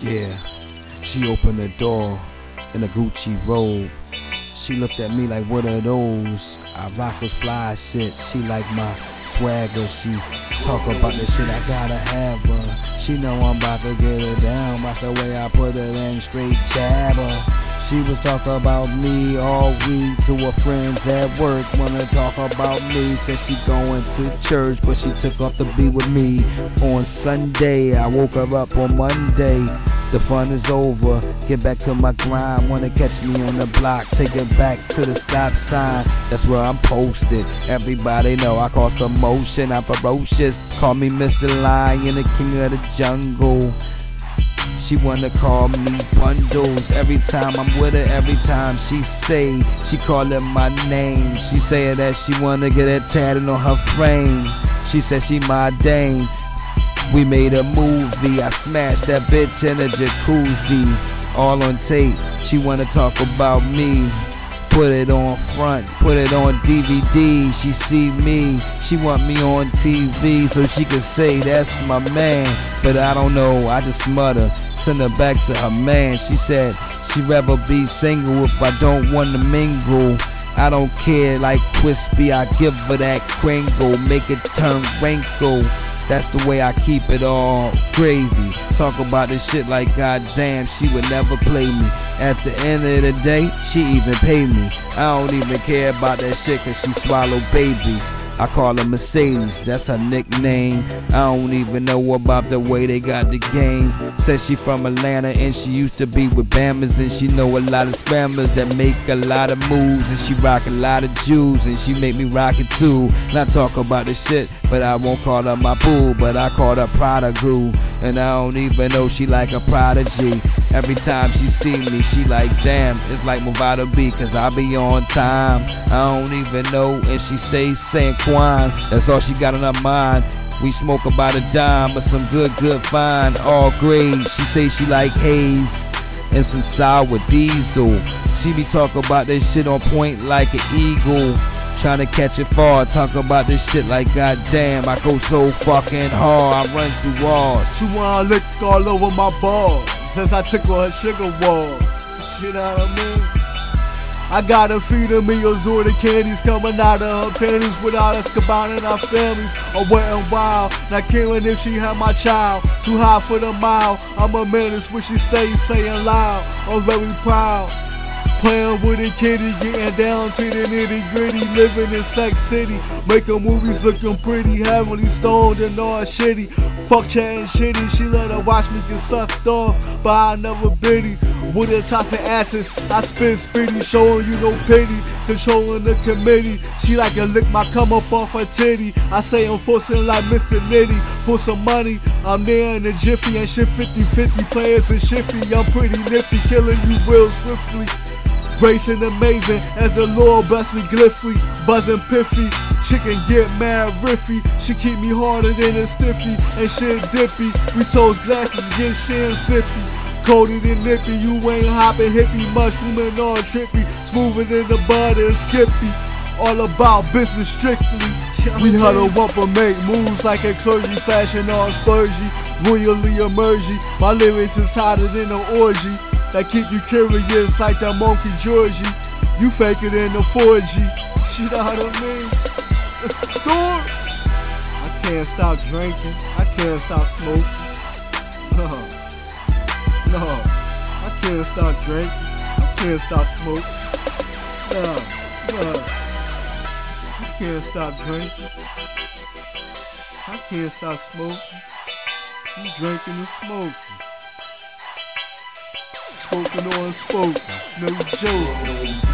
Yeah, she opened the door in a Gucci robe. She looked at me like, what are those? I rock those fly shit. She like my swagger. She talk about the shit, I gotta have her. She know I'm about to get her down. Watch the way I put it in, straight jab her. She was talking about me all week to her friends at work. Wanna talk about me. Said she going to church, but she took off to be with me on Sunday. I woke her up on Monday. The fun is over. Get back to my grind. Wanna catch me on the block. Take it back to the stop sign. That's where I'm posted. Everybody know I cause commotion. I'm ferocious. Call me Mr. Lion, the king of the jungle. She wanna call me bundles every time I'm with her. Every time she say she callin' my name. She say that she wanna get it tatted on her frame. She said she my dame. We made a movie. I smashed that bitch in a jacuzzi. All on tape. She wanna talk about me. Put it on front, put it on DVD. She see me, she want me on TV so she can say that's my man. But I don't know, I just mutter. Send her back to her man. She said she'd rather be single if I don't want to mingle. I don't care like crispy, I give her that kringle, make it turn wrinkle. That's the way I keep it all gravy. Talk about this shit like goddamn, she would never play me. At the end of the day, she even paid me. I don't even care about that shit cause she swallow babies. I call her Mercedes, that's her nickname. I don't even know about the way they got the game. Says she from Atlanta and she used to be with Bammers and she know a lot of spammers that make a lot of moves and she rock a lot of Jews and she make me rock it too. Not talk about the shit, but I won't call her my boo, but I call her Prodigal. And I don't even know she like a prodigy. Every time she see me, she like, damn, it's like Movado B, cause I be on time. I don't even know, and she stays saying Quan. That's all she got in her mind. We smoke about a dime, but some good, good fine, all grade. She say she like haze and some sour diesel. She be talking about this shit on point like an eagle. Trying to catch it far, talk about this shit like goddamn, I go so fucking hard, I run through walls. She wanna lick all over my balls since I took her sugar wall. You know what I mean? I got her feeding me assorted candies coming out of her panties without us combining our families. I went and wild, not caring if she had my child. Too high for the mile. I'm a menace when she stays saying loud. I'm very proud. Playing with a kitty, getting down to the nitty gritty, living in Sex City, making movies looking pretty, heavily stoned and all shitty. Fuck chatting shitty, she let her watch me get sucked off, but I never biddy. With her tossing asses, I spin spitty, showing you no pity, controlling the committee. She like to lick my cum up off her titty. I say I'm forcing like Mr. Nitty for some money. I'm there in the jiffy and shit 50-50 players and shifty. I'm pretty nifty, killing you real swiftly. Gracing amazing as the Lord bless me gliffy, buzzing piffy. She can get mad riffy. She keep me harder than a stiffy and shit dippy. We toast glasses, get shit sippy. Colder than nippy, you ain't hopping hippie, mushrooming all trippy, smoother than the butter and skippy. All about business strictly. We huddle up and make moves like a clergy fashion on splurgy, royally emerging. My lyrics is hotter than an orgy that keep you curious like that monkey Georgie. You fake it in the 4G. Shit out of me. The store. I can't stop drinking. I can't stop smoking. No. No. I can't stop drinking. I can't stop smoking. No. No. I can't stop drinking. I can't stop smoking. I'm drinking and smoking spoken or unspoken. No joke.